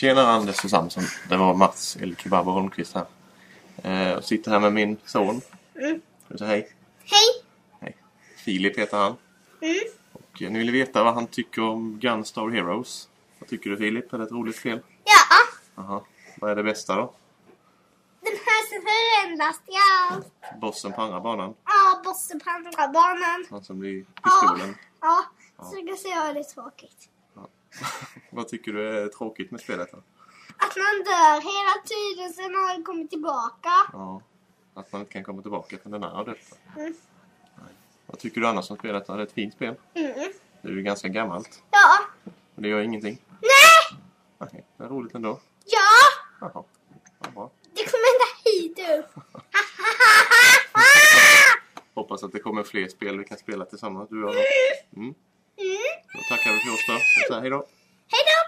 Tjena Anders och Samson. Det var Mats El och Holmqvist här. Eh, och sitter här med min son. Mm. Vi säga hej? Hej! Hej. Filip heter han. Mm. Och eh, ni vill veta vad han tycker om Gunstar Heroes. Vad tycker du Filip? Är det ett roligt spel? Ja, Aha. Vad är det bästa då? den här som förändras allt. Bossen på andra banan? Ja, bossen på andra banan. Han som blir pistolen. Ja, så det så jag det tråkigt. vad tycker du är tråkigt med spelet då? Att man dör hela tiden sen har den kommit tillbaka. Ja. Att man inte kan komma tillbaka till den har dött. Mm. Vad tycker du annars om spelet då? Det är ett fint spel. Mm. Det är ju ganska gammalt. Ja. Men det gör ingenting. Nej! Nej, det är roligt ändå. Ja! Jaha. Ja. Det kommer ända hit upp. Hoppas att det kommer fler spel vi kan spela tillsammans, du och jag. Mm. Tackar vi för oss då. Hej då. Hej då!